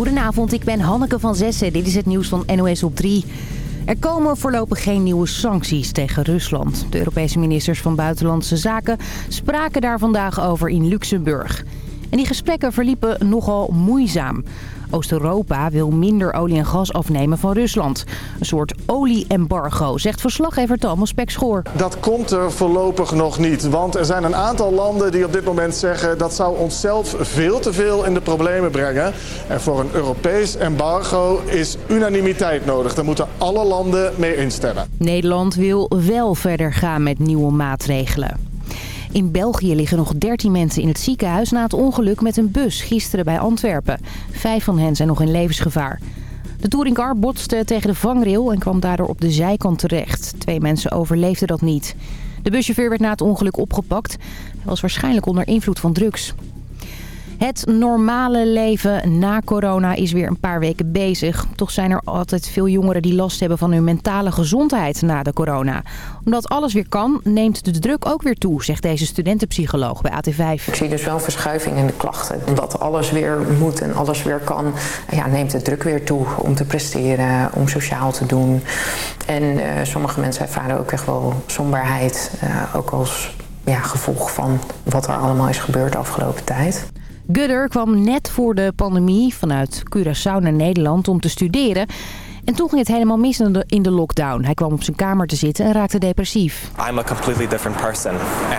Goedenavond, ik ben Hanneke van Zessen. Dit is het nieuws van NOS op 3. Er komen voorlopig geen nieuwe sancties tegen Rusland. De Europese ministers van Buitenlandse Zaken spraken daar vandaag over in Luxemburg. En die gesprekken verliepen nogal moeizaam. Oost-Europa wil minder olie en gas afnemen van Rusland. Een soort olie-embargo, zegt verslaggever Thomas Pekschoor. Dat komt er voorlopig nog niet. Want er zijn een aantal landen die op dit moment zeggen... dat zou onszelf veel te veel in de problemen brengen. En voor een Europees embargo is unanimiteit nodig. Daar moeten alle landen mee instemmen. Nederland wil wel verder gaan met nieuwe maatregelen. In België liggen nog 13 mensen in het ziekenhuis na het ongeluk met een bus gisteren bij Antwerpen. Vijf van hen zijn nog in levensgevaar. De touringcar botste tegen de vangrail en kwam daardoor op de zijkant terecht. Twee mensen overleefden dat niet. De buschauffeur werd na het ongeluk opgepakt. Hij was waarschijnlijk onder invloed van drugs. Het normale leven na corona is weer een paar weken bezig. Toch zijn er altijd veel jongeren die last hebben van hun mentale gezondheid na de corona. Omdat alles weer kan, neemt de druk ook weer toe, zegt deze studentenpsycholoog bij AT5. Ik zie dus wel verschuiving in de klachten. Omdat alles weer moet en alles weer kan, ja, neemt de druk weer toe om te presteren, om sociaal te doen. En uh, sommige mensen ervaren ook echt wel somberheid, uh, ook als ja, gevolg van wat er allemaal is gebeurd de afgelopen tijd. Gudder kwam net voor de pandemie vanuit Curaçao naar Nederland om te studeren. En toen ging het helemaal mis in de lockdown. Hij kwam op zijn kamer te zitten en raakte depressief. I'm a completely different person.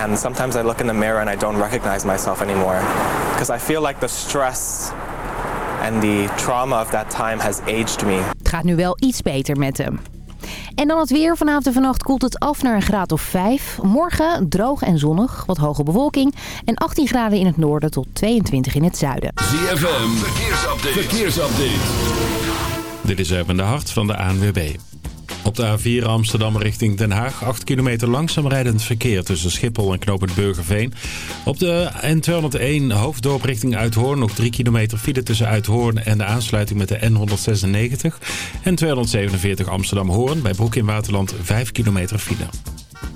And sometimes I look in the mirror and I don't recognize myself anymore. Because I feel like the stress and the trauma of that time has aged me. Het gaat nu wel iets beter met hem. En dan het weer. Vanavond en vannacht koelt het af naar een graad of 5. Morgen droog en zonnig, wat hoge bewolking. En 18 graden in het noorden tot 22 in het zuiden. ZFM, verkeersupdate. verkeersupdate. Dit is even de hart van de ANWB. Op de A4 Amsterdam richting Den Haag. 8 kilometer langzaam rijdend verkeer tussen Schiphol en Knopend Burgerveen. Op de N201 hoofddorp richting Uithoorn. Nog 3 kilometer file tussen Uithoorn en de aansluiting met de N196. En 247 Amsterdam-Hoorn. Bij Broek in Waterland 5 kilometer file.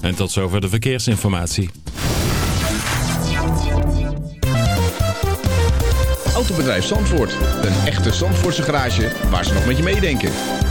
En tot zover de verkeersinformatie. Autobedrijf Zandvoort. Een echte Zandvoortse garage waar ze nog met je meedenken.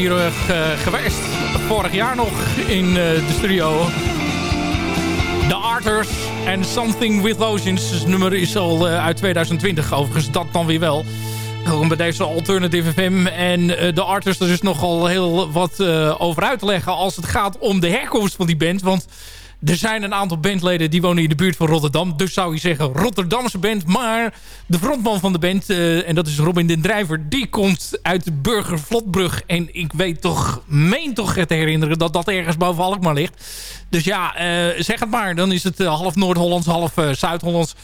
Hier uh, geweest. Vorig jaar nog in uh, de studio. The Arters en Something With Oceans. Het nummer is al uh, uit 2020 overigens. Dat dan weer wel. Bij deze Alternative FM. En de Arters, er is nogal heel wat over uit te leggen... als het gaat om de herkomst van die band. Want er zijn een aantal bandleden die wonen in de buurt van Rotterdam. Dus zou je zeggen Rotterdamse band. Maar de frontman van de band, uh, en dat is Robin den Drijver... die komt uit Burger Vlotbrug. En ik weet toch, meen toch te herinneren... dat dat ergens boven Alkmaar ligt. Dus ja, uh, zeg het maar. Dan is het uh, half Noord-Hollands, half Zuid-Hollands.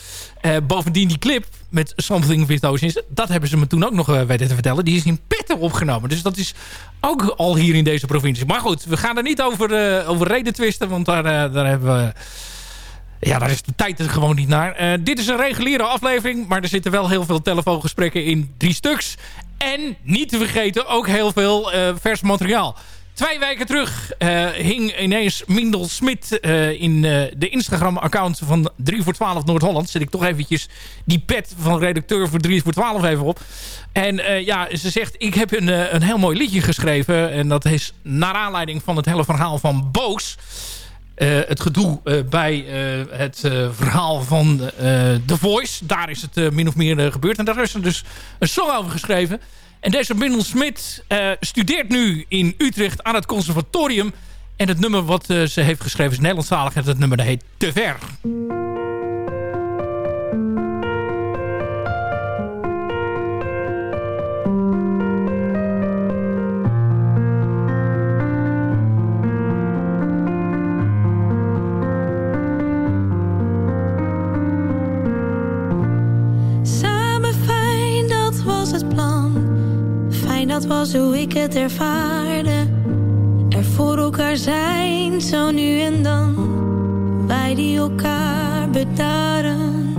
Bovendien die clip met Something With Oceans... dat hebben ze me toen ook nog weten te vertellen. Die is in Petten opgenomen. Dus dat is ook al hier in deze provincie. Maar goed, we gaan er niet over, over reden twisten... want daar, daar hebben we... Ja, daar is de tijd er gewoon niet naar. Dit is een reguliere aflevering, maar er zitten wel heel veel telefoongesprekken in. Drie stuks. En niet te vergeten ook heel veel vers materiaal. Twee weken terug uh, hing ineens Mindel Smit uh, in uh, de Instagram-account van 3 voor 12 Noord-Holland. Zet ik toch eventjes die pet van redacteur voor 3 voor 12 even op. En ja, ze zegt, ik heb een, een heel mooi liedje geschreven. En dat is naar aanleiding van het hele verhaal van Boos. het gedoe bij het verhaal van The Voice. Daar is het min of meer gebeurd. En daar is er dus een song over geschreven. En deze Bindel Smit uh, studeert nu in Utrecht aan het conservatorium. En het nummer wat uh, ze heeft geschreven is Nederlandstalig. En het nummer dat heet Te Ver. Dat was hoe ik het ervaarde. Er voor elkaar zijn, zo nu en dan. Wij die elkaar bedaren.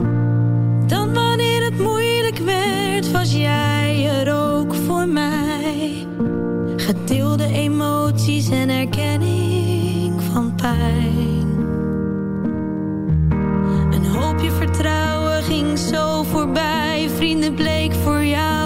Dan wanneer het moeilijk werd, was jij er ook voor mij. Gedeelde emoties en erkenning van pijn. Een hoopje vertrouwen ging zo voorbij. Vrienden bleek voor jou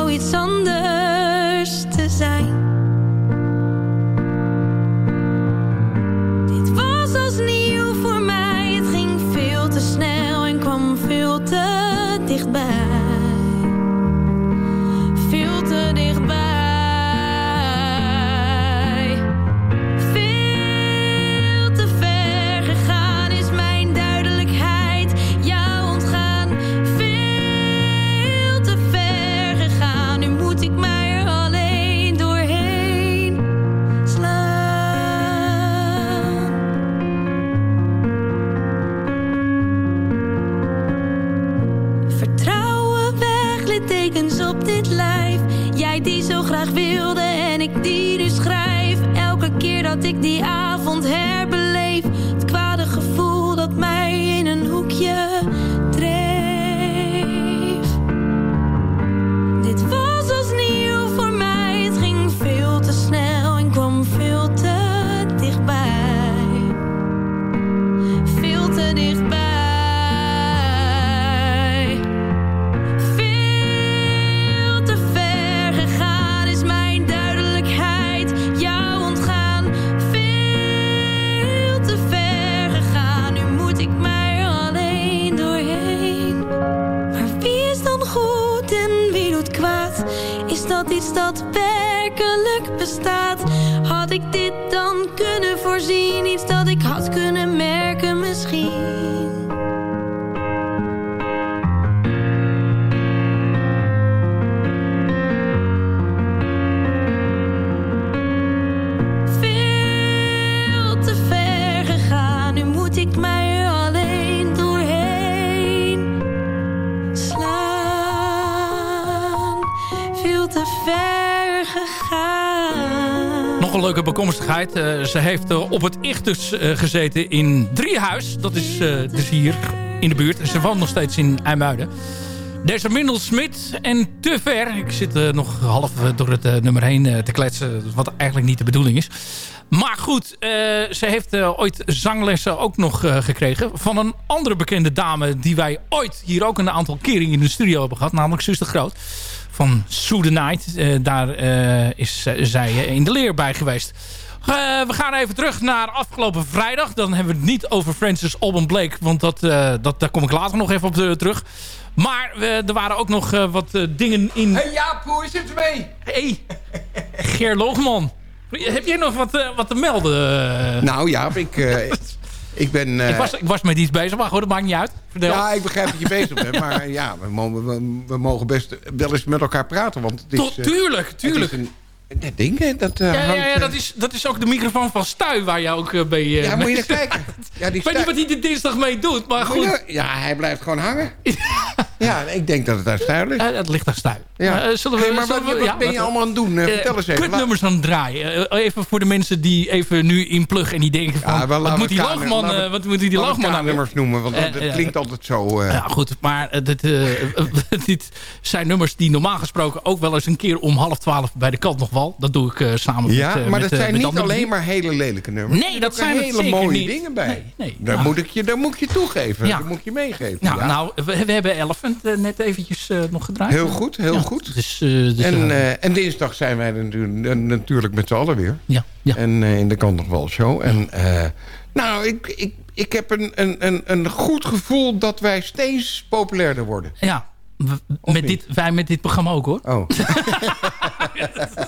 leuke bekomstigheid. Uh, ze heeft uh, op het Ichtus uh, gezeten in Driehuis. Dat is dus hier in de buurt. Ze woont nog steeds in IJmuiden. Deze Mindel Smit en Te Ver. Ik zit uh, nog half door het uh, nummer heen te kletsen. Wat eigenlijk niet de bedoeling is. Maar goed, ze heeft ooit zanglessen ook nog gekregen. Van een andere bekende dame die wij ooit hier ook een aantal keren in de studio hebben gehad. Namelijk Suster Groot. Van Sue the Night. daar is zij in de leer bij geweest. We gaan even terug naar afgelopen vrijdag. Dan hebben we het niet over Francis Alban Blake. Want dat, dat, daar kom ik later nog even op terug. Maar uh, er waren ook nog wat dingen in... Hey Jaap, hoe is het ermee? Hey, Ger Loogman. Heb jij nog wat, wat te melden? Nou Jaap, ik... Ik, ben, ik, was, ik was met iets bezig, maar goed, dat maakt niet uit. Ja, ik begrijp dat je bezig bent. Maar ja, we mogen, we, we, mogen best wel eens met elkaar praten. Want het is, Tot, tuurlijk, tuurlijk. Dat ding, dat uh, ja, ja, ja, dat, is, dat is ook de microfoon van Stuy waar je ook uh, bij... Uh, ja, moet je naar kijken. Ja, die ik weet niet wat hij de dinsdag mee doet, maar goed. Nou, ja, hij blijft gewoon hangen. ja, ik denk dat het daar Stuy ligt. het ligt aan Stuy. Ja. zullen we, hey, maar zullen wat, we, wat ben je allemaal aan het doen? vertel eens even. Kutnummers aan het draaien. even voor de mensen die even nu inpluggen en die denken van... wat, moet die loogman, wat moet die loogman nou nummers noemen, want dat klinkt altijd zo... Ja, goed, maar dit zijn nummers die normaal gesproken ook wel eens een keer om half twaalf bij de kant nog Dat doe ik samen ja, met, maar met, dat zijn met niet alleen maar hele lelijke nummers. Nee, dat zijn hele mooie niet. dingen bij. Nee, nee. Daar, nou. moet ik je, daar moet ik je toegeven. Ja. Dat moet je meegeven. Nou, ja. nou we, we, hebben Elephant uh, net eventjes uh, nog gedraaid. Heel goed, heel goed. Dus, uh, dus, en, en, dinsdag zijn wij natuurlijk, natuurlijk met z'n allen weer. Ja, ja. En in de kant nog wel show. En nou, ik, ik, ik heb een, een, een goed gevoel dat wij steeds populairder worden. Ja, met dit, wij met dit programma ook hoor. Oh.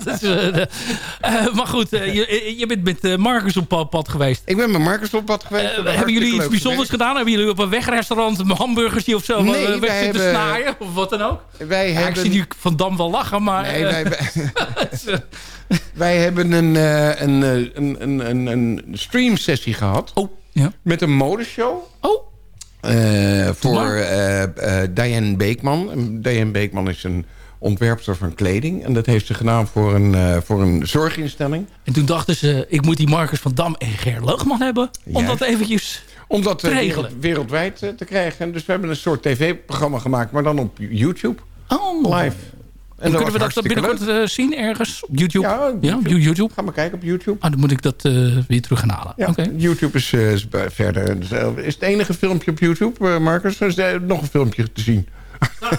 is, uh, uh, maar goed, uh, je, je, bent met Marcus op pad geweest. Ik ben met Marcus op pad geweest. hebben jullie iets bijzonders gedaan? Hebben jullie op een wegrestaurant hamburgers die of zo nee, weg zitten hebben, snaaien? Of wat dan ook? Wij ja, hebben... Ik zie nu Van Dam wel lachen, maar... Nee, wij, wij hebben een, een, een, een, een, een stream sessie gehad. Oh, ja. Met een modeshow. Oh. Uh, voor uh, uh, Diane Beekman. Diane Beekman is een ontwerpster van kleding. En dat heeft ze gedaan voor een, voor een zorginstelling. En toen dachten ze, ik moet die Marcus van Dam en Ger Leugman hebben. Om ja. dat eventjes om dat te regelen. wereldwijd te krijgen. Dus we hebben een soort tv-programma gemaakt, maar dan op YouTube. Oh. Live. En, en kunnen we dat binnenkort uh, zien ergens op YouTube? Ja, YouTube. ja YouTube. Ga maar kijken op YouTube. Ah, dan moet ik dat uh, weer terug gaan halen. Ja, okay. YouTube is, uh, is verder. Is het enige filmpje op YouTube, Marcus? Er is nog een filmpje te zien.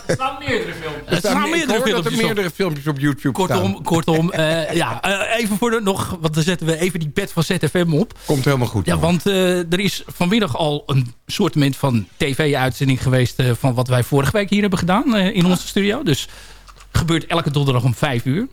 Er staan meerdere filmpjes. Er staan meerdere filmpjes, dat er meerdere filmpjes op YouTube kortom, staan. Kortom, uh, ja, uh, even voor de nog, want dan zetten we even die pet van ZFM op. Komt helemaal goed. Ja, want uh, er is vanmiddag al een soort van tv-uitzending geweest van wat wij vorige week hier hebben gedaan in onze studio. Dus gebeurt elke donderdag om vijf uur.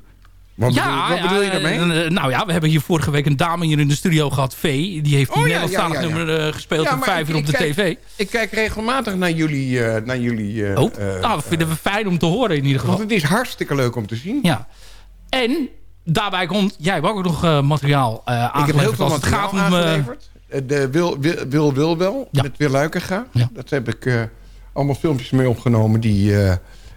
Wat, ja, bedoel, wat bedoel je daarmee? Uh, nou ja, we hebben hier vorige week een dame hier in de studio gehad, V. Die heeft die oh, ja, ja, ja, nummer uh, gespeeld om vijf uur op de kijk, tv. Ik kijk regelmatig naar jullie... Uh, naar jullie oh, nou, dat vinden we fijn om te horen in ieder geval. Want het is hartstikke leuk om te zien. Ja. En daarbij komt... Jij hebt ook nog materiaal aangeleverd. Ik heb heel veel materiaal gaat om, aangeleverd. De Wil Wil, Wil, Wil Wel, met Wil Luikenga. Dat heb ik allemaal filmpjes mee opgenomen die...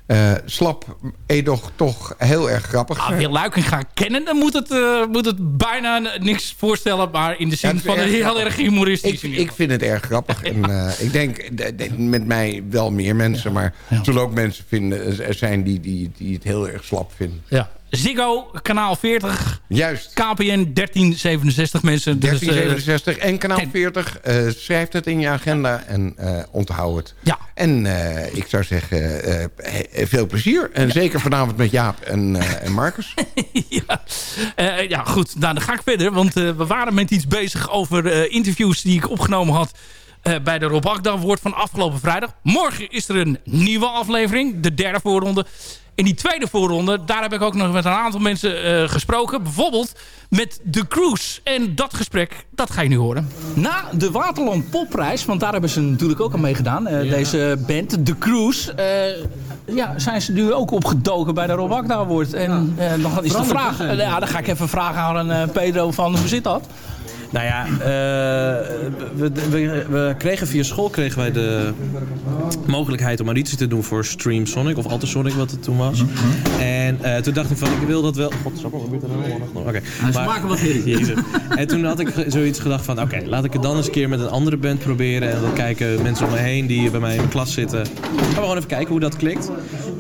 Uh, slap, edoch toch heel erg grappig. Ah, wil Luiking gaan kennen, dan moet het, uh, moet het bijna niks voorstellen. Maar in de zin ja, van heel grappig. erg humoristisch. Ik, ik vind het erg grappig. ja. En uh, ik denk met mij wel meer mensen. Ja. Maar er zullen ook mensen vinden, er zijn die, die, die het heel erg slap vinden. Ja. Ziggo, kanaal 40. Juist. KPN 1367 mensen. 1367 dus, uh, en kanaal 40. Uh, schrijf het in je agenda en uh, onthoud het. Ja. En ik zou zeggen, veel plezier. En ja. zeker vanavond met Jaap en, en Marcus. ja. ja, goed. Nou, dan ga ik verder. Want we waren met iets bezig over interviews die ik opgenomen had... Uh, bij de Rob Akda woord van afgelopen vrijdag. Morgen is er een nieuwe aflevering. De derde voorronde. In die tweede voorronde, daar heb ik ook nog met een aantal mensen uh, gesproken. Bijvoorbeeld met The Cruise. En dat gesprek, dat ga je nu horen. Na de Waterland Popprijs, want daar hebben ze natuurlijk ook aan meegedaan. Uh, ja. Deze band, The Cruise. Uh, ja, zijn ze nu ook opgedoken bij de Rob Akda Award. En ja. dan is de vraag, ja, dan ga ik even vragen aan Pedro van hoe zit dat? Nou ja, uh, we, we, we, kregen via school kregen wij de mogelijkheid om auditie te doen voor Stream Sonic of Sonic wat het toen was. Mhm. En uh, toen dacht ik van, ik wil dat wel... God, wat gebeurt er nou nog? Oké. Ze maken wat Jezus. En toen had ik zoiets gedacht van, oké, laat ik het dan eens een keer met een andere band proberen. En dan kijken mensen om me heen die bij mij in mijn klas zitten. Gaan we gewoon even kijken hoe dat klikt.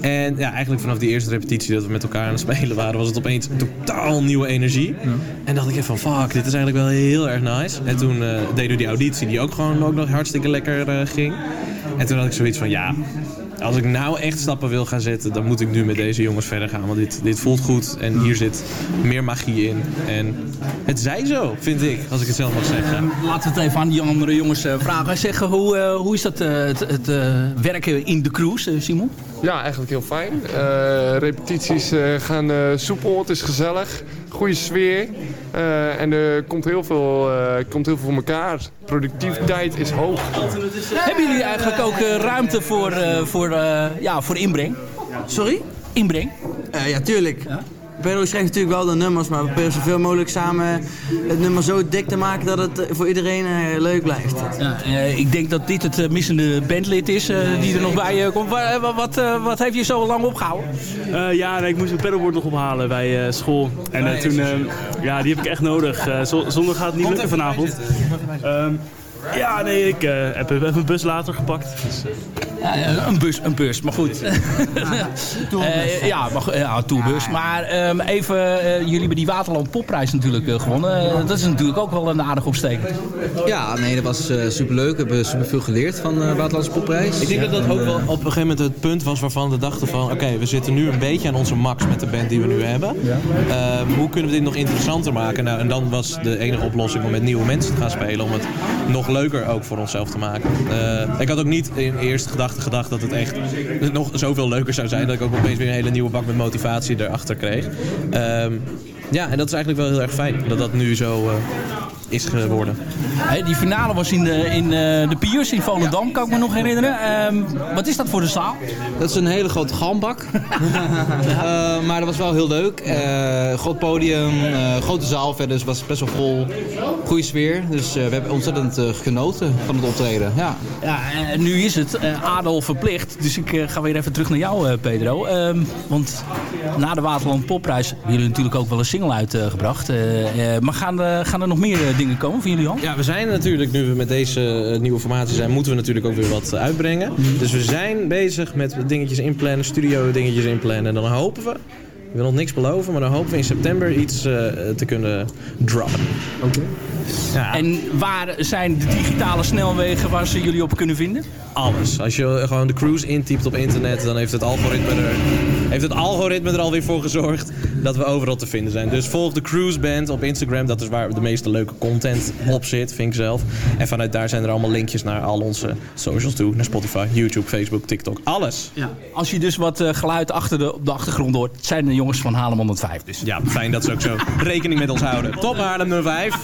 En ja, eigenlijk vanaf die eerste repetitie dat we met elkaar aan het spelen waren, was het opeens totaal nieuwe energie. Ja. En dacht ik even van, fuck, dit is eigenlijk wel heel erg nice. En toen uh, deden we die auditie, die ook gewoon ook nog hartstikke lekker uh, ging. En toen had ik zoiets van, ja, als ik nou echt stappen wil gaan zetten, dan moet ik nu met deze jongens verder gaan. Want dit, dit voelt goed en hier zit meer magie in. En het zij zo, vind ik, als ik het zelf mag zeggen. Laten we het even aan die andere jongens uh, vragen. Zeggen, hoe, hoe is dat het, het werken in de cruise, Simon? Ja, eigenlijk heel fijn. repetities gaan soepel, het is gezellig goede sfeer. Uh, en er komt heel, veel, uh, komt heel veel voor elkaar. Productiviteit is hoog. Hebben jullie eigenlijk ook uh, ruimte voor, voor, ja, voor inbreng? Sorry? Inbreng? ja, tuurlijk. Ja? Pedro schrijft natuurlijk wel de nummers, maar we proberen zoveel mogelijk samen het nummer zo dik te maken dat het voor iedereen uh, leuk blijft. Ja, uh, ik denk dat dit het uh, missende bandlid is die er nog bij komt. Wat, wat, wat, heeft je zo lang opgehouden? ja, nee, ik moest mijn pedalboard nog ophalen bij school. En toen, ja, die heb ik echt nodig. zonder gaat het niet lukken vanavond. Um, ja, nee, ik heb even een bus later gepakt. Dus, ja, een bus, een bus, maar goed. uh, ja, maar, ja, tourbus. Maar um, even, uh, jullie hebben die Waterland Popprijs natuurlijk uh, gewonnen. dat is natuurlijk ook wel een aardig opsteken. Ja, nee, dat was superleuk. We hebben superveel geleerd van de Waterlandse Popprijs. Ik denk dat dat ook wel op een gegeven moment het punt was waarvan we dachten van... oké, we zitten nu een beetje aan onze max met de band die we nu hebben. Ehm, hoe kunnen we dit nog interessanter maken? Nou, en dan was de enige oplossing om met nieuwe mensen te gaan spelen. Om het nog leuker ook voor onszelf te maken. ik had ook niet in eerste gedacht gedacht dat het echt nog zoveel leuker zou zijn. Dat ik ook opeens weer een hele nieuwe bak met motivatie erachter kreeg. Um, ja, en dat is eigenlijk wel heel erg fijn dat dat nu zo, uh, is geworden. Hey, die finale was in de, in uh, de Piers in Volendam, kan ik me nog herinneren. Um, wat is dat voor de zaal? Dat is een hele grote galmbak. uh, maar dat was wel heel leuk. Uh, groot podium, grote zaal verder, dus was best wel vol. Goede sfeer, dus we hebben ontzettend genoten van het optreden. Ja, ja en nu is het adel verplicht, dus ik ga weer even terug naar jou Pedro. Um, want na de Waterland Popprijs hebben jullie natuurlijk ook wel een single uitgebracht. maar gaan, gaan er nog meer dingen komen van jullie hand? Ja, we zijn natuurlijk, nu we met deze nieuwe formatie zijn, moeten we natuurlijk ook weer wat uitbrengen. Mhm. Dus we zijn bezig met dingetjes inplannen, studio dingetjes inplannen. En dan hopen we, ik wil nog niks beloven, maar dan hopen we in september iets uh, te kunnen droppen. Oké. Ja. En waar zijn de digitale snelwegen waar ze jullie op kunnen vinden? Alles. Als je gewoon de cruise intypt op internet, dan heeft het algoritme er, heeft het algoritme er alweer voor gezorgd dat we overal te vinden zijn. Dus volg de Cruise Band op Instagram. Dat is waar de meeste leuke content op zit, vind ik zelf. En vanuit daar zijn er allemaal linkjes naar al onze socials toe. Naar Spotify, YouTube, Facebook, TikTok. Alles. Ja. Als je dus wat uh, geluid achter de, op de achtergrond hoort, zijn de jongens van Haarlem 105 dus. Ja, fijn dat ze ook zo rekening met ons houden. Top Haarlem 05.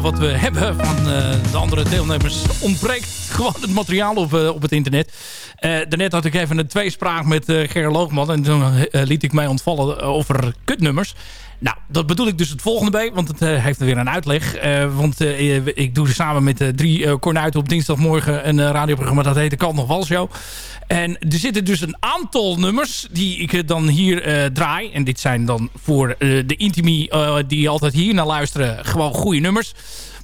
Wat we hebben van de andere deelnemers. Ontbreekt gewoon het materiaal op, op het internet. daarnet had ik even een tweespraak met Ger Loogman. En toen liet ik mij ontvallen over kutnummers. Nou, dat bedoel ik dus het volgende bij, want het uh, heeft weer een uitleg. Uh, want uh, ik doe samen met drie kornuiten op dinsdagmorgen een radioprogramma dat heet de Kant nog Wal Show. En er zitten dus een aantal nummers die ik dan hier draai. En dit zijn dan voor de intimi die altijd hier naar luisteren gewoon goede nummers.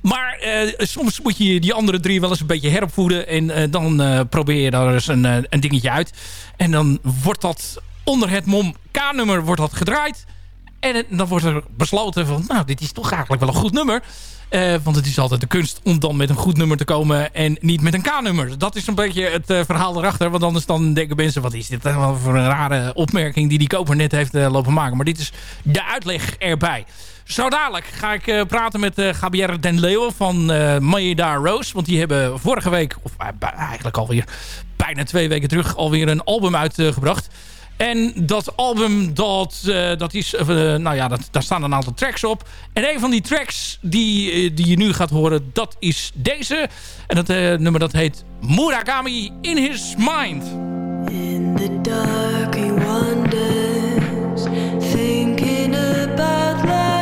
Maar soms moet je die andere drie wel eens een beetje heropvoeden. En dan probeer je daar eens een, een dingetje uit. En dan wordt dat onder het mom K-nummer wordt dat gedraaid. En dan wordt er besloten van, nou, dit is toch eigenlijk wel een goed nummer. Uh, want het is altijd de kunst om dan met een goed nummer te komen en niet met een K-nummer. Dat is een beetje het uh, verhaal erachter. Want anders dan denken mensen, wat is dit nou voor een rare opmerking die die koper net heeft uh, lopen maken. Maar dit is de uitleg erbij. Zo dadelijk ga ik praten met uh, Den Leeuw van uh, Rose. Want die hebben vorige week, of eigenlijk alweer bijna twee weken terug, alweer een album uitgebracht. En dat album, dat, uh, dat is, uh, nou ja, dat, daar staan een aantal tracks op. En een van die tracks die, uh, die je nu gaat horen, dat is deze. En dat nummer dat heet Murakami in His Mind. In the dark he thinking about life.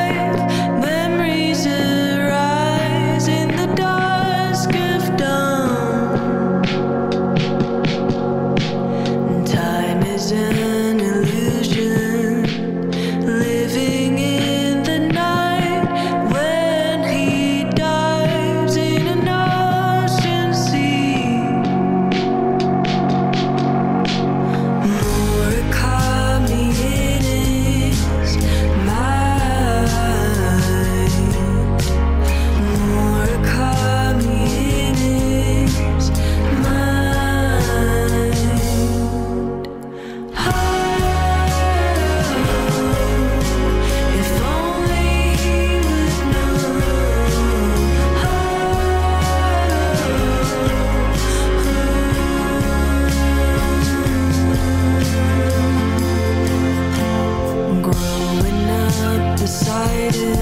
Heet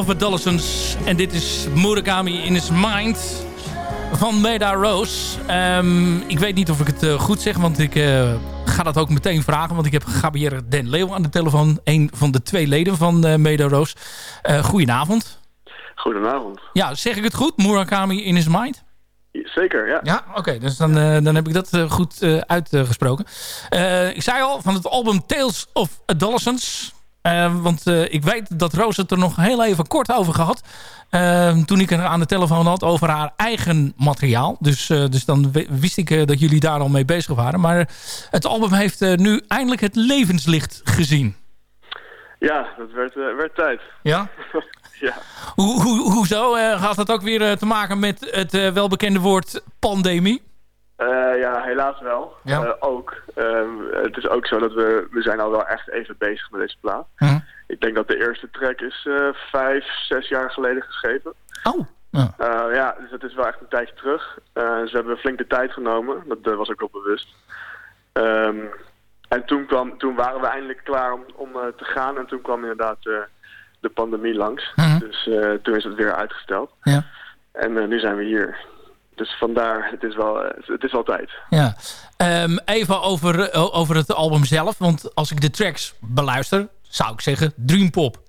of Adolescence. En dit is Murakami in his Mind van Meda Rose. Um, ik weet niet of ik het uh, goed zeg, want ik uh, ga dat ook meteen vragen. Want ik heb Gabrielle Den Leeuw aan de telefoon. Een van de twee leden van uh, Meda Rose. goedenavond. Goedenavond. Ja, zeg ik het goed? Murakami in his Mind? Zeker, ja. Ja, oké. dus dan, dan heb ik dat goed uitgesproken. ik zei al, van het album Tales of Adolescence... Uh, want uh, ik weet dat Roos het er nog heel even kort over gehad. Uh, toen ik er aan de telefoon had over haar eigen materiaal. Dus, dus dan wist ik dat jullie daar al mee bezig waren. Maar het album heeft nu eindelijk het levenslicht gezien. Ja, dat werd, werd tijd. Ja? ja. Ho ho hoezo? gaat dat ook weer te maken met het welbekende woord pandemie? Eh, ja, helaas wel. Ja. Eh, ook. Ehm, het is ook zo dat we, we zijn al wel echt even bezig met deze plaat. Mhm. Ik denk dat de eerste track is eh, vijf, zes jaar geleden geschreven. Oh. Ja. ja, dus dat is wel echt een tijdje terug. Ze hebben flink de tijd genomen. Dat was ook wel bewust. Ehm, en toen, kwam, toen waren we eindelijk klaar om, om te gaan. En toen kwam inderdaad de pandemie langs. Dus eh, toen is het weer uitgesteld. Ja. En nu zijn we hier. Dus vandaar, het is wel, eh, het is wel tijd. Ja. Ehm, even over, eh, over het album zelf. Want als ik de tracks beluister, zou ik zeggen Dreampop.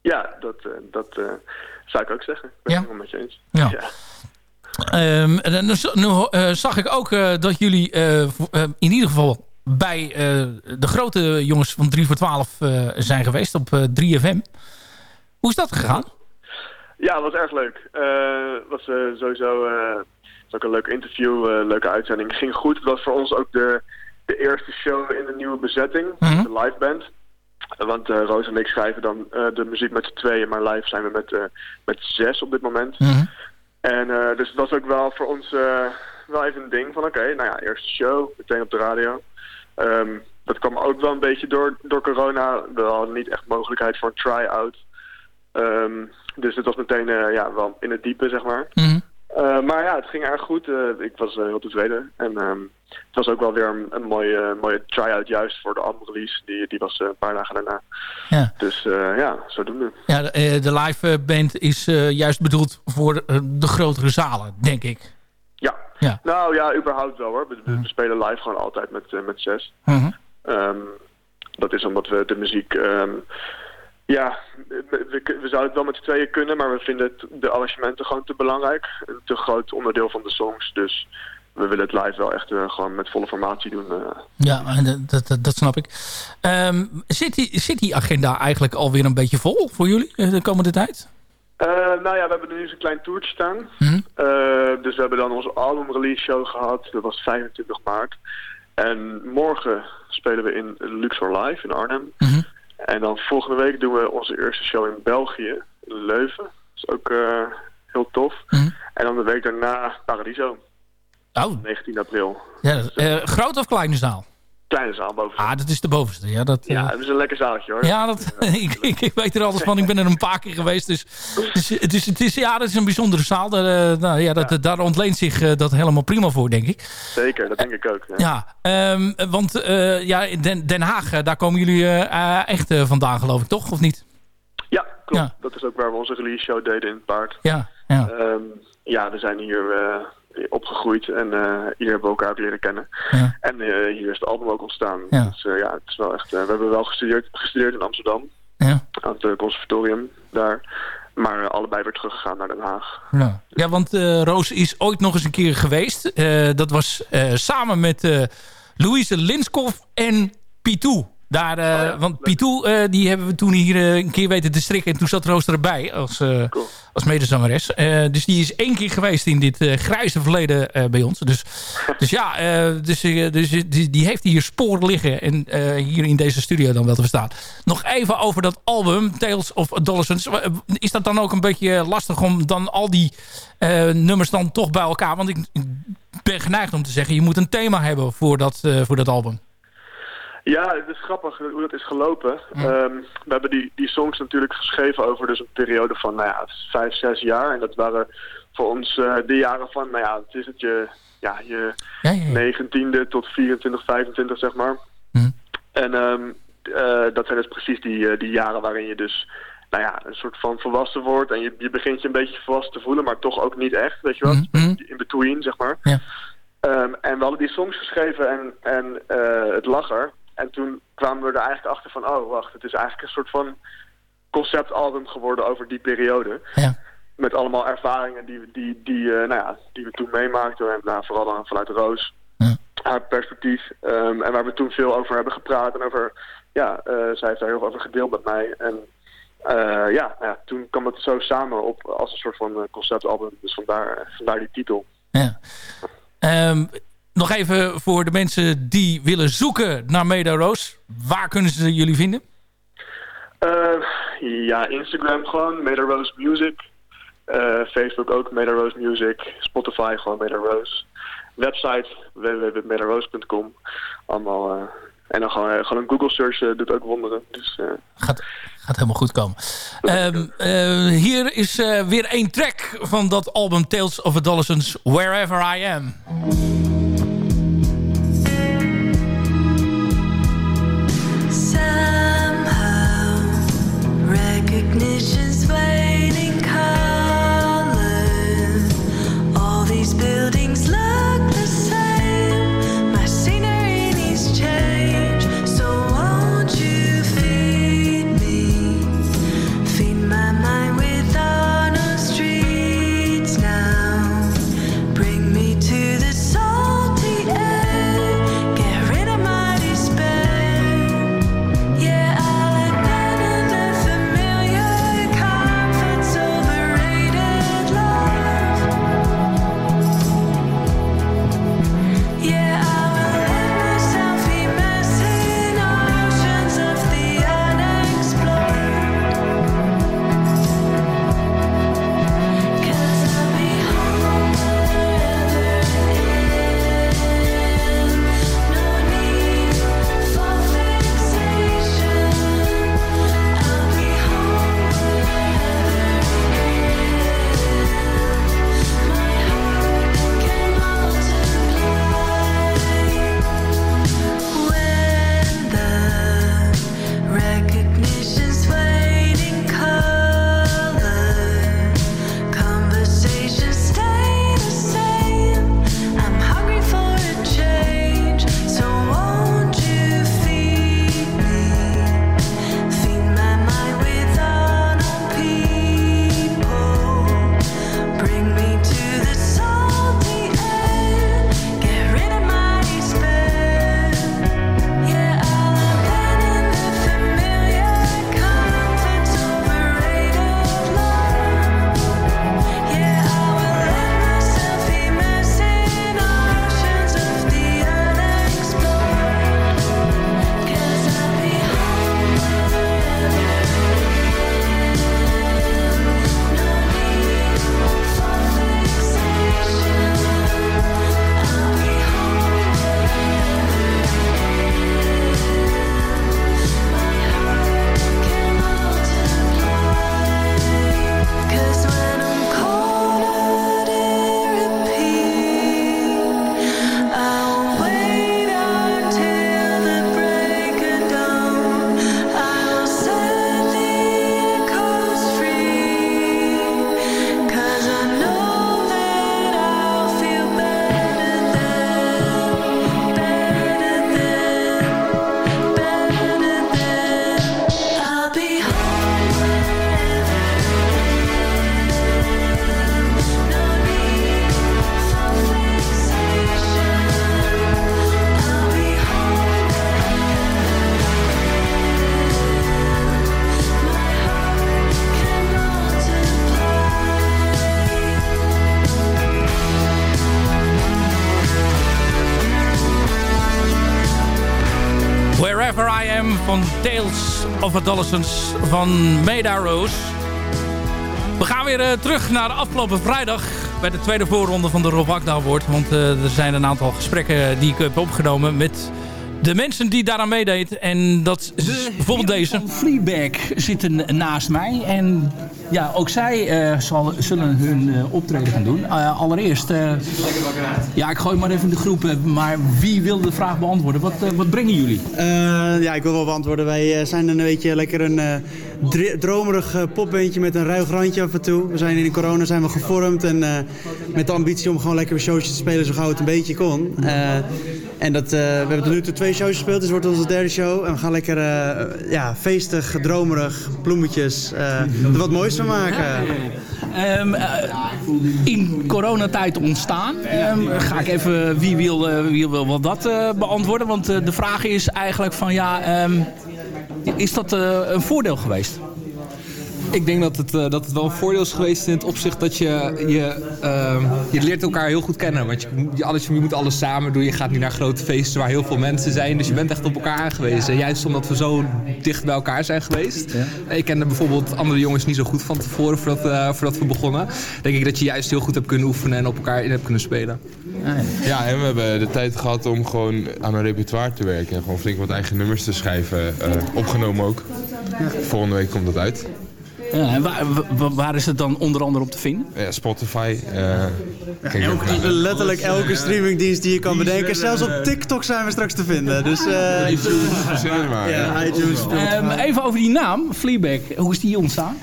Ja, dat, eh, dat zou ik ook zeggen. Ik ben het helemaal met je eens. Ja. Ehm, nu, nu, zag ik ook dat jullie in ieder geval bij de grote jongens van 3 voor 12 eh, zijn geweest op eh, 3FM. Hoe is dat gegaan? Ja, het was erg leuk. Eh, Het was eh, sowieso eh, het was ook een leuk interview, eh, leuke uitzending. ging goed. Het was voor ons ook de, de eerste show in de nieuwe bezetting, Mhm. de live band. Eh, Want eh, Roos en ik schrijven dan eh, de muziek met z'n tweeën, maar live zijn we met, eh, met zes op dit moment. En eh, dus het was ook wel voor ons eh, wel even een ding van oké, nou ja, eerste show, meteen op de radio. Ehm, dat kwam ook wel een beetje door, door corona. We hadden niet echt mogelijkheid voor een try-out. Ehm, dus het was meteen eh, ja, wel in het diepe, zeg maar. Eh, maar ja, het ging erg goed. Eh, ik was heel tevreden. En ehm, het was ook wel weer een, een mooie, mooie try-out juist voor de albumrelease. Die, die was een paar dagen daarna. Ja. Dus ja, zodoende. Ja, de, de live band is juist bedoeld voor de grotere zalen, denk ik. Ja. Ja. Nou ja, überhaupt wel hoor. We, we- we spelen live gewoon altijd met, met zes. Mhm. Ehm, dat is omdat we de muziek... ehm, ja, we, we, zouden het wel met z'n tweeën kunnen, maar we vinden het, de arrangementen gewoon te belangrijk. Een te groot onderdeel van de songs. Dus we willen het live wel echt eh, gewoon met volle formatie doen. eh. Ja, en dat, dat, dat, snap ik. Ehm, zit, die, zit die agenda eigenlijk alweer een beetje vol voor jullie eh, de komende tijd? Eh, nou ja, we hebben nu eens een klein toertje staan. Mhm. Dus we hebben dan onze album release show gehad. Dat was 25 maart. En morgen spelen we in Luxor Live in Arnhem. Mhm. En dan volgende week doen we onze eerste show in België, in Leuven. Dat is ook eh, heel tof. Mhm. En dan de week daarna Paradiso. Oh. 19 april. Ja, eh, grote of kleine zaal? Kleine zaal boven. Ah, dat is de bovenste. Ja, dat, Ja, eh, het is een lekker zaaltje hoor. ja dat, ik, ik, ik weet er alles van. Ik ben er een paar keer geweest. Dus, dus het, is, het, is, ja, dat is een bijzondere zaal. Daar, eh, nou, ja, dat, daar ontleent zich eh, dat helemaal prima voor, denk ik. Zeker, dat denk ik ook. Ja. Ja, ehm, want eh, ja, Den, Den Haag, daar komen jullie echt vandaan, geloof ik, toch? Of niet? Ja, klopt. Dat is ook waar we onze release show deden in het paard. Ja, ja. Ehm, ja, we zijn hier opgegroeid en eh, hier hebben we elkaar leren kennen. Ja. En eh, hier is het album ook ontstaan. Ja. Dus eh, ja, het is wel echt, we hebben wel gestudeerd, gestudeerd in Amsterdam. Ja. Aan het conservatorium daar. Maar allebei weer teruggegaan naar Den Haag. Ja, ja want Roos is ooit nog eens een keer geweest. Dat was samen met Louise Linskoff en Pitou. Daar, eh, want Pitou, eh, die hebben we toen hier eh, een keer weten te strikken. En toen zat Roos erbij als, eh, als medezangeres. Dus die is één keer geweest in dit grijze verleden bij ons. Dus, dus ja, dus, dus, die, die heeft hier sporen liggen. En hier in deze studio dan wel te verstaan. Nog even over dat album, Tales of Adolescence. Is dat dan ook een beetje lastig om dan al die nummers dan toch bij elkaar... Want ik ben geneigd om te zeggen, je moet een thema hebben voor dat, voor dat album. Ja, het is grappig hoe dat is gelopen. Ehm, we hebben die, die songs natuurlijk geschreven over dus een periode van nou ja, vijf, zes jaar. En dat waren voor ons eh, de jaren van, nou ja, het is het je, ja, je negentiende tot 24, 25 zeg maar. En ehm, eh, dat zijn dus precies die, eh, die jaren waarin je dus nou ja, een soort van volwassen wordt. En je, je begint je een beetje volwassen te voelen, maar toch ook niet echt, weet je wel. In between, zeg maar. Ehm, en we hadden die songs geschreven en, en het lag er. En toen kwamen we er eigenlijk achter van, oh wacht, het is eigenlijk een soort van conceptalbum geworden over die periode. Met allemaal ervaringen die, we- die, die, eh, nou ja, die we toen meemaakten. En nou, vooral dan vanuit Roos, haar perspectief. Ehm, en waar we toen veel over hebben gepraat. En over, ja, eh, zij heeft daar heel veel over gedeeld met mij. En eh, ja, nou ja, toen kwam het zo samen op als een soort van conceptalbum. Dus vandaar, vandaar die titel. Ehm, nog even voor de mensen die willen zoeken naar Meda Roos. Waar kunnen ze jullie vinden? Eh, ja, Instagram gewoon, Made Rose Music. Facebook ook Meda Rose Music. Spotify gewoon Meda Rose. Website www.medarose.com. Allemaal... en dan gewoon, gewoon een Google search doet ook wonderen. Dus, gaat, gaat helemaal goed komen. Um, hier is weer één track van dat album Tales of Adolescence, Wherever I Am. Of Adolescence van Meda Rose. We gaan weer uh, terug naar de afgelopen vrijdag bij de tweede voorronde van de Rob Akda Award. Want uh, er zijn een aantal gesprekken die ik heb opgenomen met de mensen die daaraan meedeed. En dat is bijvoorbeeld deze. Fleabag zitten naast mij. En ja, ook zij uh, zal, zullen hun uh, optreden gaan doen. Uh, allereerst, ja, ik gooi maar even in de groep. maar wie wil de vraag beantwoorden? Wat, wat brengen jullie? ja, ik wil wel beantwoorden. Wij zijn een beetje lekker een dromerig popbeentje met een ruig randje af en toe. We zijn in de corona zijn we gevormd. En met de ambitie om gewoon lekker een showtje te spelen zo gauw het een beetje kon. En dat, uh, we hebben tot nu toe twee shows gespeeld, dus het wordt onze derde show. En we gaan lekker uh, ja, feestig, dromerig, bloemetjes, uh, er wat moois van maken. Um, in coronatijd ontstaan. Um, ga ik even, wie wil, wie wil wel dat beantwoorden? Want de vraag is eigenlijk van ja, um, is dat een voordeel geweest? Ik denk dat het, uh, dat het wel een voordeel is geweest in het opzicht dat je... Je, uh, je leert elkaar heel goed kennen. Want je, je, alles, je moet alles samen doen. Je gaat niet naar grote feesten waar heel veel mensen zijn. Dus je bent echt op elkaar aangewezen. Juist omdat we zo dicht bij elkaar zijn geweest. Ja. Ik kende bijvoorbeeld andere jongens niet zo goed van tevoren voordat, uh, voordat we begonnen. Denk ik dat je juist heel goed hebt kunnen oefenen en op elkaar in hebt kunnen spelen. Ja, en we hebben de tijd gehad om gewoon aan een repertoire te werken. En gewoon flink wat eigen nummers te schrijven. Uh, opgenomen ook. Volgende week komt dat uit. Ja, en waar, waar, is het dan onder andere op te vinden? Ja, Spotify. Uh, ja, elke, letterlijk elke streamingdienst die je kan bedenken. Zelfs op TikTok zijn we straks te vinden. Dus, uh, iTunes, maar. Ja, iTunes. Um, even over die naam, Fleabag. Hoe is die ontstaan?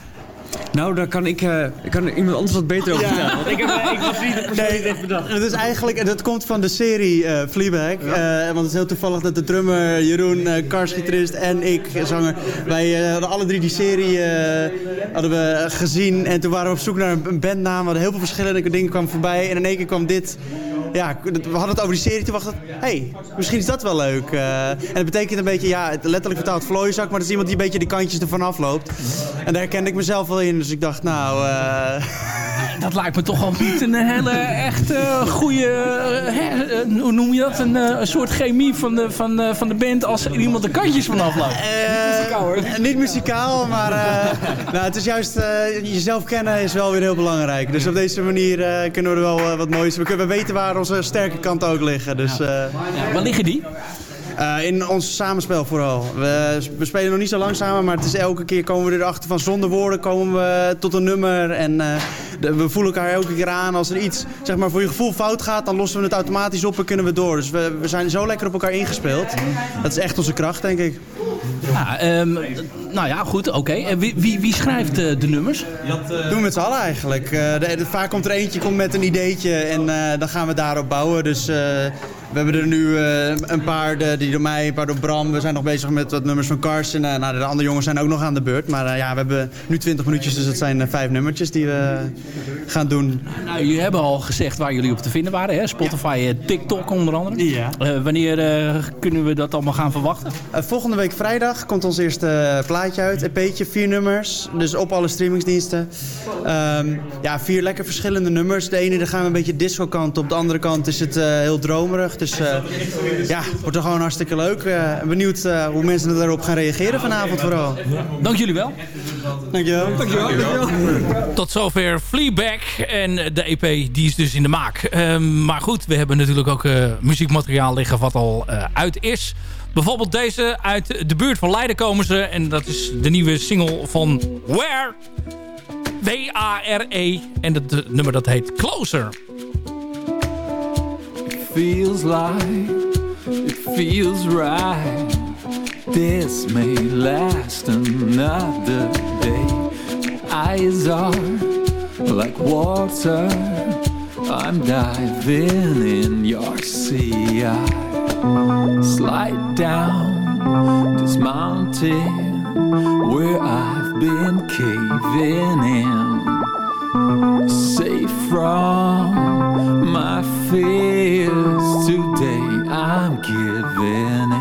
Nou, daar kan ik, uh, kan iemand anders wat beter over vertellen. Ja. ik, heb, ik was niet de persoon die dit bedacht. Het is eigenlijk, dat komt van de serie uh, Fleabag. Ja. Uh, want het is heel toevallig dat de drummer Jeroen, uh, karsgitarist en ik, zanger, wij hadden alle drie die serie hadden we gezien. En toen waren we op zoek naar een bandnaam. We hadden heel veel verschillende dingen kwamen voorbij. En in één keer kwam dit ja, we hadden het over die serie. Toen dacht ik, hey, misschien is dat wel leuk. Uh, en het betekent een beetje, ja, letterlijk vertaald vlooienzak. Maar dat is iemand die een beetje de kantjes ervan afloopt. En daar herkende ik mezelf wel in. Dus ik dacht, nou... Uh... Dat lijkt me toch al niet een hele echt uh, goede, hoe noem je dat? Een, een, soort chemie van de, van, van de band als iemand de kantjes van afloopt. niet muzikaal hoor. Niet muzikaal, maar nou, het is juist, jezelf kennen is wel weer heel belangrijk. Dus op deze manier kunnen we er wel wat moois... We, we weten waar onze sterke kanten ook liggen. Dus, ja. waar liggen die? Uh, in ons samenspel vooral. We, we, spelen nog niet zo lang samen, maar het is elke keer komen we erachter van zonder woorden komen we tot een nummer. En uh, de, we voelen elkaar elke keer aan. Als er iets zeg maar, voor je gevoel fout gaat, dan lossen we het automatisch op en kunnen we door. Dus we, we zijn zo lekker op elkaar ingespeeld. Dat is echt onze kracht, denk ik. Nou, um, nou ja, goed, oké. Okay. En wie, wie, wie, schrijft uh, de nummers? Doen we met z'n allen eigenlijk. De, de, vaak komt er eentje komt met een ideetje en dan gaan we daarop bouwen. Dus we hebben er nu uh, een paar de, die door mij, een paar door Bram. We zijn nog bezig met wat nummers van Carsten. Uh, nou, de andere jongens zijn ook nog aan de beurt. Maar uh, ja, we hebben nu 20 minuutjes, dus dat zijn vijf nummertjes die we gaan doen. Nou, jullie hebben al gezegd waar jullie op te vinden waren. Hè? Spotify, ja. TikTok onder andere. Ja. wanneer kunnen we dat allemaal gaan verwachten? volgende week vrijdag komt ons eerste plaatje uit. EP'tje, vier nummers. Dus op alle streamingsdiensten. Um, ja, vier lekker verschillende nummers. De ene daar gaan we een beetje disco kant op. De andere kant is het heel dromerig. Dus uh, ja, wordt er gewoon hartstikke leuk. Uh, benieuwd uh, hoe mensen erop gaan reageren vanavond vooral. Dank jullie wel. Dankjewel. Dankjewel. Dankjewel. Tot zover Fleabag. En de EP die is dus in de maak. Ehm, maar goed, we hebben natuurlijk ook muziekmateriaal liggen wat al uit is. Bijvoorbeeld deze uit de buurt van Leiden komen ze. En dat is de nieuwe single van Where. W-A-R-E. En het nummer dat heet Closer. Feels like it feels right. This may last another day. Eyes are like water. I'm diving in your sea. I slide down this mountain where I've been caving in. Safe from my fears. Today, I'm giving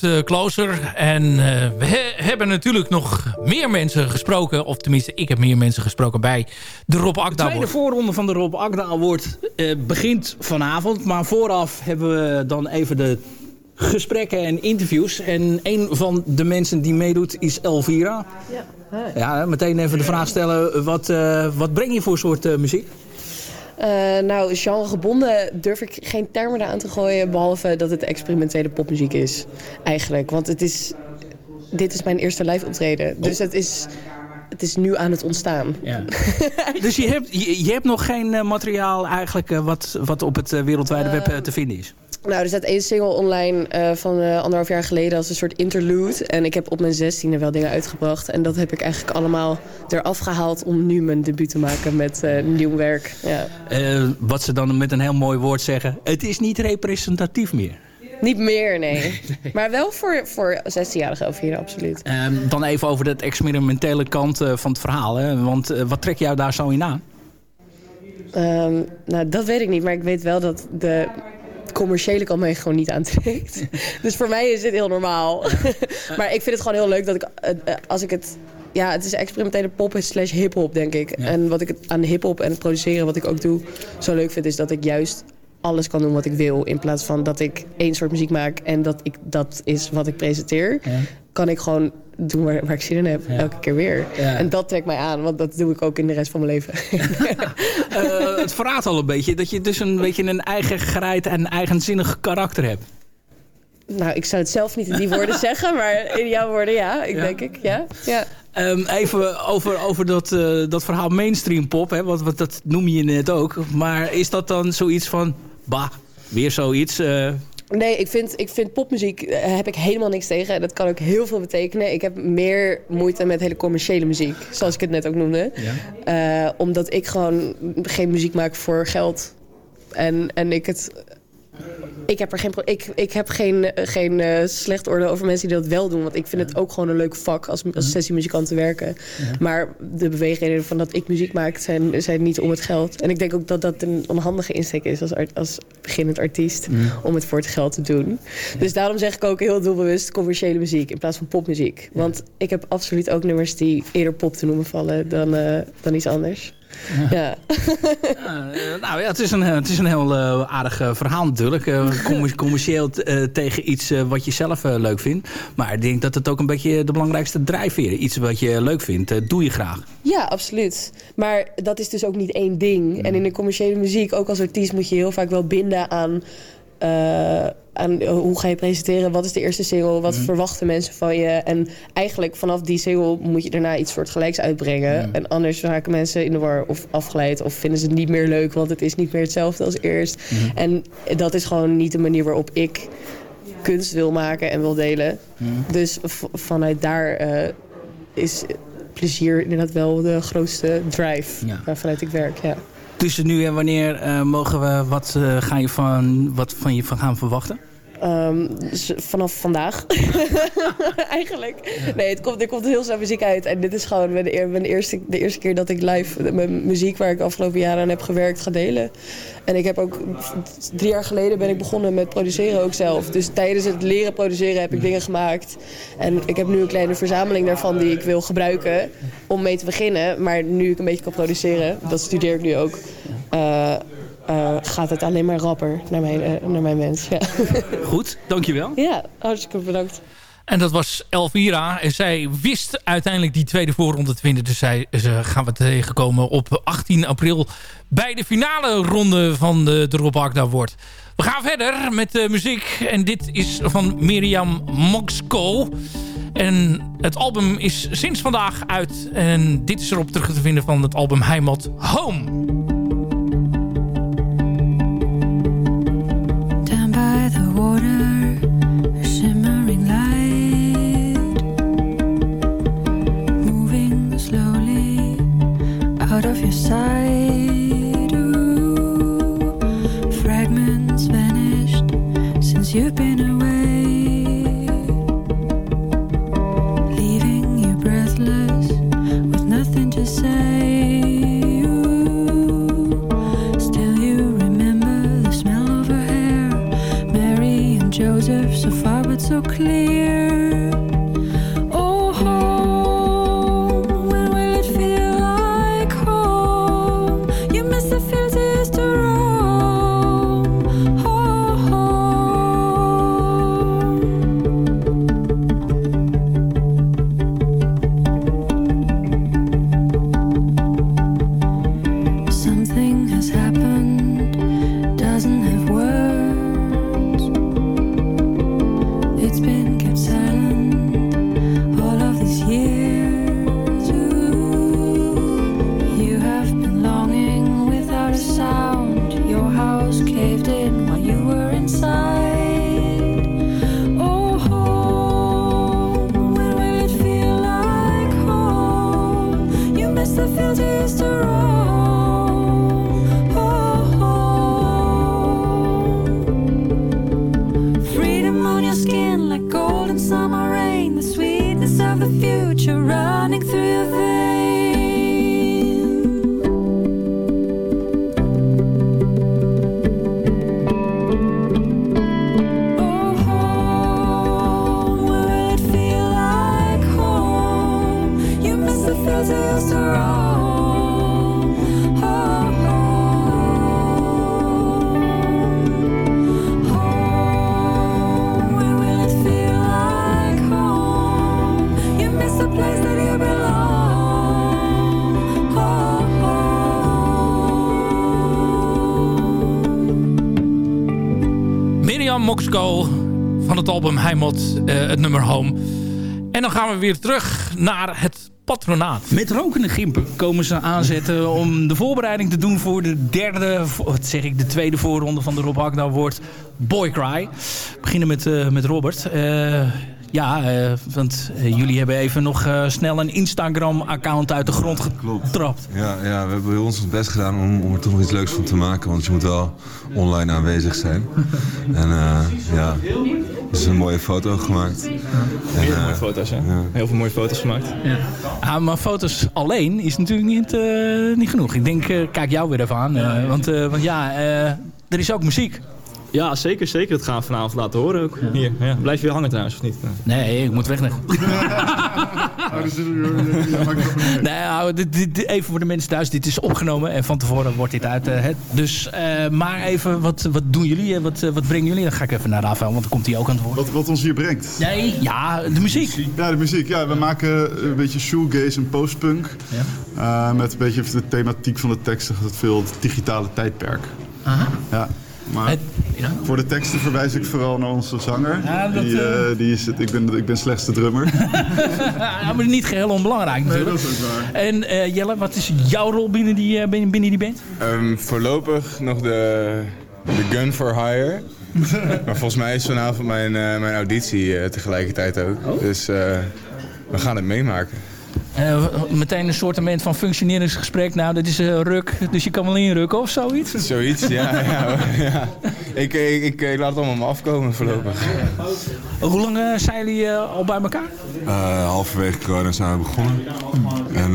Uh, Closer. En uh, we he hebben natuurlijk nog meer mensen gesproken. Of tenminste, ik heb meer mensen gesproken bij de Rob Akda De tweede voorronde van de Rob Akda Award uh, begint vanavond. Maar vooraf hebben we dan even de gesprekken en interviews. En een van de mensen die meedoet is Elvira. Ja, ja meteen even de vraag stellen. Wat, wat breng je voor soort muziek? Uh, nou, genregebonden durf ik geen termen aan te gooien... behalve dat het experimentele popmuziek is, eigenlijk. Want het is, dit is mijn eerste live optreden. Dus het is, het is nu aan het ontstaan. Ja. dus je hebt, je, je hebt nog geen uh, materiaal eigenlijk... Uh, wat, wat op het wereldwijde web te vinden is? Nou, er staat één single online uh, van uh, anderhalf jaar geleden als een soort interlude. En ik heb op mijn zestiende wel dingen uitgebracht. En dat heb ik eigenlijk allemaal eraf gehaald om nu mijn debuut te maken met uh, nieuw werk. Ja. wat ze dan met een heel mooi woord zeggen. Het is niet representatief meer. Niet meer, nee. nee. Maar wel voor, voor 16-jarige Elvira, absoluut. Um, dan even over dat experimentele kant van het verhaal. Hè? Want wat trek jou daar zo in aan? Um, nou, dat weet ik niet. Maar ik weet wel dat de commerciële kant mij gewoon niet aantrekt. dus voor mij is dit heel normaal. maar ik vind het gewoon heel leuk dat ik, als ik het... Ja, het is experimentele pop slash hip-hop, denk ik. Ja. En wat ik het aan hip-hop en het produceren, wat ik ook doe, zo leuk vind, is dat ik juist alles kan doen wat ik wil. In plaats van dat ik één soort muziek maak en dat, ik, dat is wat ik presenteer. Ja. Kan ik gewoon doen waar, waar ik zin in heb. Ja. Elke keer weer. Ja. En dat trekt mij aan, want dat doe ik ook in de rest van mijn leven. uh, het verraadt al een beetje dat je dus een beetje een eigen gereid en eigenzinnig karakter hebt. Nou, ik zou het zelf niet in die woorden zeggen, maar in jouw woorden ja, ik denk ik. Ja. ja. Um, even over, over dat, uh, dat verhaal mainstream pop, hè, wat, wat, dat noem je net ook. Maar is dat dan zoiets van, bah, weer zoiets... Uh, Nee, ik vind, ik vind popmuziek uh, heb ik helemaal niks tegen. Dat kan ook heel veel betekenen. Ik heb meer moeite met hele commerciële muziek. Zoals ik het net ook noemde. Ja. Uh, omdat ik gewoon geen muziek maak voor geld. En, en ik het... Ik heb, er geen, ik, ik heb geen, geen uh, slecht oordeel over mensen die dat wel doen. Want ik vind het ook gewoon een leuk vak als, als sessiemuzikant te werken. Ja. Maar de beweegredenen van dat ik muziek maak zijn, zijn niet om het geld. En ik denk ook dat dat een onhandige insteek is als, art, als beginnend artiest. Mm. Om het voor het geld te doen. Dus daarom zeg ik ook heel doelbewust commerciële muziek in plaats van popmuziek. Want ik heb absoluut ook nummers die eerder pop te noemen vallen dan, uh, dan iets anders. Ja. ja. nou ja, het is een, het is een heel uh, aardig verhaal natuurlijk. Uh, commercieel tegen iets wat je zelf leuk vindt. Maar ik denk dat het ook een beetje de belangrijkste drijfveer. Iets wat je leuk vindt, doe je graag. Ja, absoluut. Maar dat is dus ook niet één ding. Mm. En in de commerciële muziek, ook als artiest, moet je heel vaak wel binden aan aan hoe ga je presenteren, wat is de eerste single, wat mm. verwachten mensen van je. En eigenlijk vanaf die single moet je daarna iets soortgelijks uitbrengen. Mm. En anders raken mensen in de war of afgeleid of vinden ze het niet meer leuk, want het is niet meer hetzelfde als eerst. Mm. En dat is gewoon niet de manier waarop ik kunst wil maken en wil delen. Dus vanuit daar uh, is plezier inderdaad wel de grootste drive ja. ik werk. Ja tussen nu en wanneer uh, mogen we, wat, uh, ga je van, wat van je van gaan verwachten? Um, vanaf vandaag. Eigenlijk. Nee, het komt, er komt heel snel muziek uit. En dit is gewoon de, de, eerste, de eerste keer dat ik live mijn muziek waar ik de afgelopen jaren aan heb gewerkt ga delen. En ik heb ook drie jaar geleden ben ik begonnen met produceren ook zelf. Dus tijdens het leren produceren heb ik dingen gemaakt. En ik heb nu een kleine verzameling daarvan die ik wil gebruiken om mee te beginnen. Maar nu ik een beetje kan produceren, dat studeer ik nu ook. Uh, uh, gaat het alleen maar rapper naar mijn, uh, naar mijn mens. Ja. Goed, dankjewel. Ja, hartstikke bedankt. En dat was Elvira. En zij wist uiteindelijk die tweede voorronde te winnen. Dus zij, ze gaan we tegenkomen op 18 april bij de finale ronde van de, de Rob Agda Award. We gaan verder met de muziek. En dit is van Miriam Moxco. En het album is sinds vandaag uit. En dit is erop terug te vinden van het album Heimat Home. by the water, a shimmering light, moving slowly out of your sight. Fragments vanished since you've been around. so clear. Van het album Heimat, uh, het nummer Home. En dan gaan we weer terug naar het patronaat. Met rokende gimpen komen ze aanzetten om de voorbereiding te doen voor de derde, wat zeg ik, de tweede voorronde van de Rob Agda wordt Boy Cry. We beginnen met, uh, met Robert. Uh, ja, uh, want jullie hebben even nog snel een Instagram-account uit de grond getrapt. Ja, ja, we hebben ons best gedaan om, om er toch nog iets leuks van te maken. Want je moet wel online aanwezig zijn. en ja, er is een mooie foto gemaakt. Heel mooie foto's, hè? Ja. Heel veel mooie foto's gemaakt. Ja. Ah, maar foto's alleen is natuurlijk niet, uh, niet genoeg. Ik denk, uh, kijk jou weer even aan. Uh, want, want ja, er is ook muziek. Ja, zeker, zeker. Dat gaan we vanavond laten horen ook. Hier, ja. Blijf je weer hangen trouwens, of niet? Nee, ik moet weg. nee, nou, dit, dit, even voor de mensen thuis. Dit is opgenomen en van tevoren wordt dit uit. Uh, dus, uh, maar even, wat, wat doen jullie? Wat, wat brengen jullie? Dan ga ik even naar Rafael, want dan komt hij ook aan het woord. Wat, wat ons hier brengt? Nee, ja, de muziek. Ja, de muziek. Ja, we maken een beetje shoegaze en postpunk. Ja. Uh, met een beetje de thematiek van de teksten. Het veel het digitale tijdperk. Aha. Ja. Maar het, ja. voor de teksten verwijs ik vooral naar onze zanger. Ja, dat, die, uh, die is het, ik, ben, ik ben slechts de drummer. ja, maar niet geheel onbelangrijk natuurlijk. Nee, dat is ook waar. En uh, Jelle, wat is jouw rol binnen die, uh, binnen, binnen die band? Um, voorlopig nog de, de gun for hire. maar volgens mij is vanavond mijn, mijn auditie tegelijkertijd ook. Oh? Dus we gaan het meemaken. Uh, meteen een soort van functioneringsgesprek. Nou, dat is een uh, ruk, dus je kan wel inrukken of zoiets? Zoiets, ja. ja, ja. Ik, ik, ik, ik, laat het allemaal maar afkomen voorlopig. Hoe lang uh, zijn jullie al bij elkaar? halverwege corona zijn we begonnen. En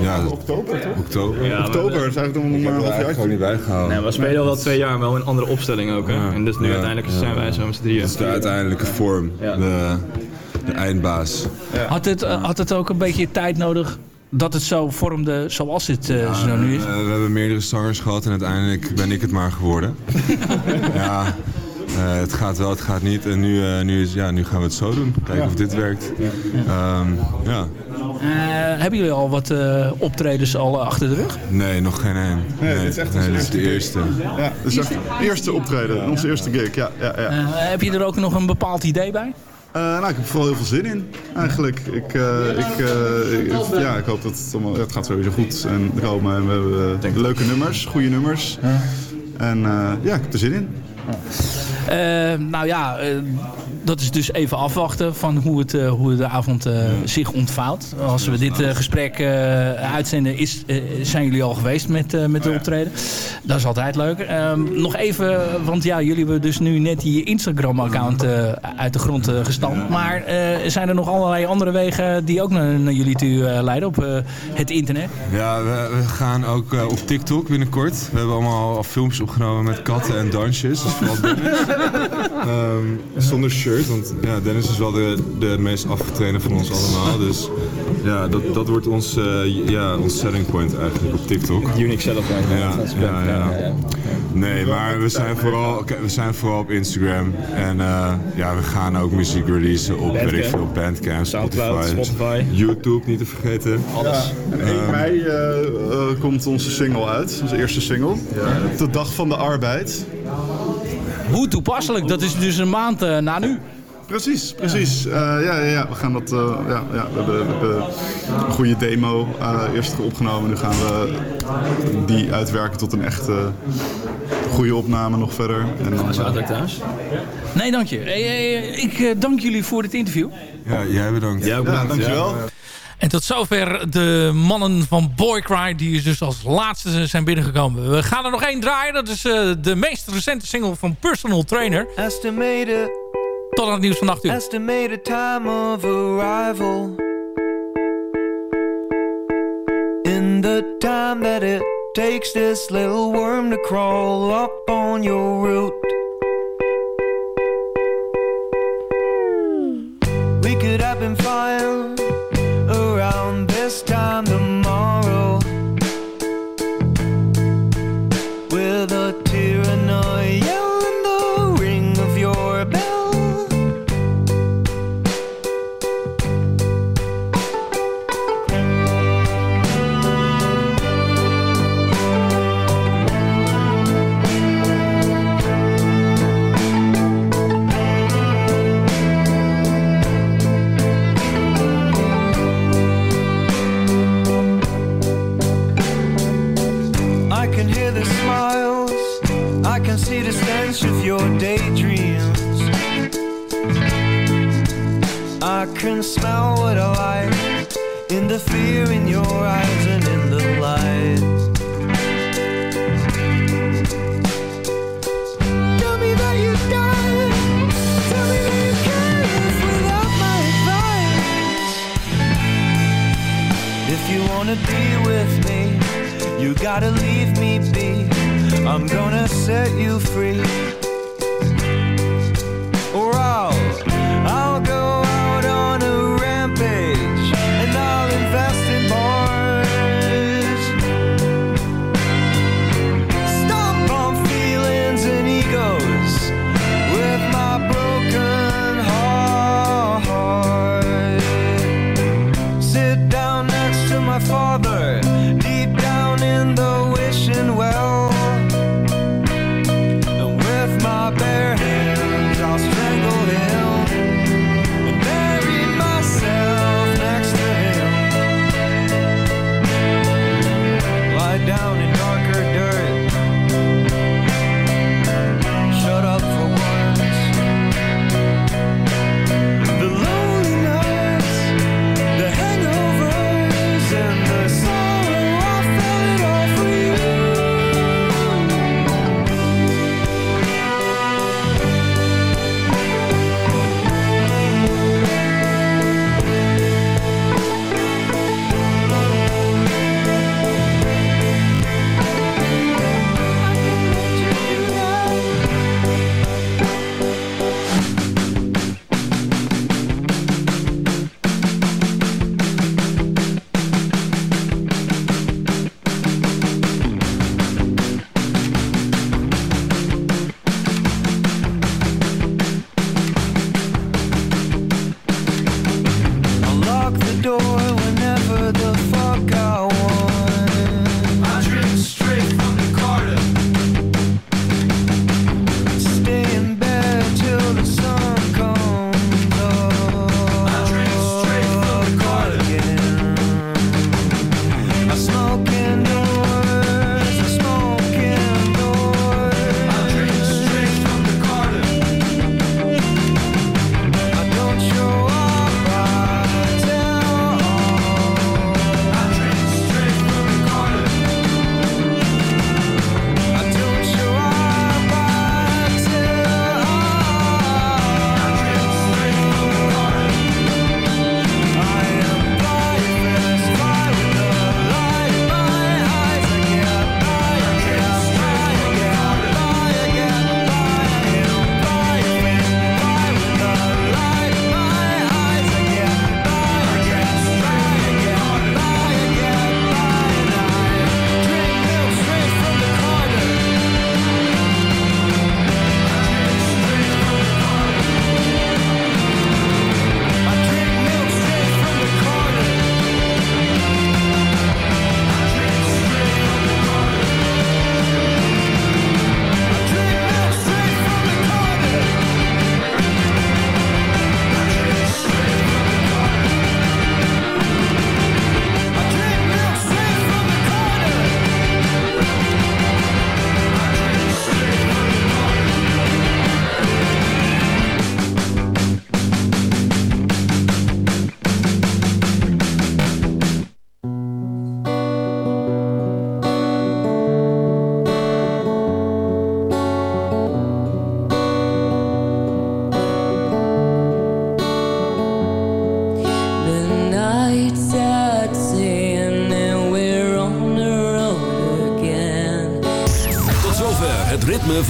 ja... Oktober, toch? Oktober. Ja, oktober, zijn we toen een half jaar gewoon niet bijgehouden. Nee, we spelen al wel twee jaar, wel een andere opstelling ook. Hè? En dus nu uiteindelijk zijn wij zo met z'n drieën. Dat is de uiteindelijke vorm. De, de eindbaas. Ja. Had, het, uh, had het ook een beetje tijd nodig dat het zo vormde zoals het uh, ja, zo nu is? Uh, we hebben meerdere zangers gehad en uiteindelijk ben ik het maar geworden. ja, het gaat wel, het gaat niet. En nu, nu, is, ja, nu gaan we het zo doen. Kijken ja. of dit werkt. Um, ja. hebben jullie al wat optredens al achter de rug? Nee, nog geen één. Nee, nee, dit is echt nee, dit is de eerste. Ja, dit is echt de eerste optreden, onze eerste gig. Ja, ja, ja. heb je er ook nog een bepaald idee bij? Uh, nou, ik heb vooral heel veel zin in, eigenlijk. Ik, uh, ik, uh, ik, ja, ik hoop dat het allemaal... Het gaat sowieso goed en komen. En we hebben leuke nummers, goede nummers. En ja, ik heb er zin in. Nou ja, dat is dus even afwachten van hoe, het, uh, hoe de avond zich ontvouwt. Als we dit gesprek uitzenden, is, zijn jullie al geweest met, met de optreden. Dat is altijd leuk. Ehm, nog even, want ja, jullie hebben dus nu net die Instagram-account uit de grond gestampt. Maar zijn er nog allerlei andere wegen die ook naar, naar jullie toe leiden op het internet? Ja, we, we gaan ook op TikTok binnenkort. We hebben allemaal al filmpjes opgenomen met katten en dansjes. Dus vooral um, zonder shirt. Want ja, Dennis is wel de, de meest afgetrainde van ons allemaal. Dus ja, dat, dat wordt ons, uh, ja, ons selling point eigenlijk op TikTok. Unique selling point. Ja, ja, ja, Nee, maar we zijn vooral, we zijn vooral op Instagram. En uh, ja, we gaan ook muziek releasen op, weet ik veel, Bandcamp, Spotify, Spotify, YouTube niet te vergeten. Alles. Ja. En 1 mei uh, komt onze single uit, onze eerste single. Ja. De Dag van de Arbeid. Hoe toepasselijk, dat is dus een maand uh, na nu. Precies, precies. Ja, uh, ja, ja, ja, we gaan dat. Uh, ja, ja, we, hebben, we hebben een goede demo uh, eerst opgenomen. Nu gaan we die uitwerken tot een echte goede opname nog verder. En dan, uh, thuis. Nee, dank je. Ik dank jullie voor dit interview. Ja, jij bedankt. Ja, bedankt. Ja, dankjewel. En tot zover de mannen van Boycry, die dus als laatste zijn binnengekomen. We gaan er nog één draaien. Dat is uh, de meest recente single van Personal Trainer. Estimated. Tot aan het nieuws van 8 uur. Estimated time of arrival. In the time that it takes this little worm to crawl up on your root. We could have been fine around this time You gotta leave me be. I'm gonna set you free.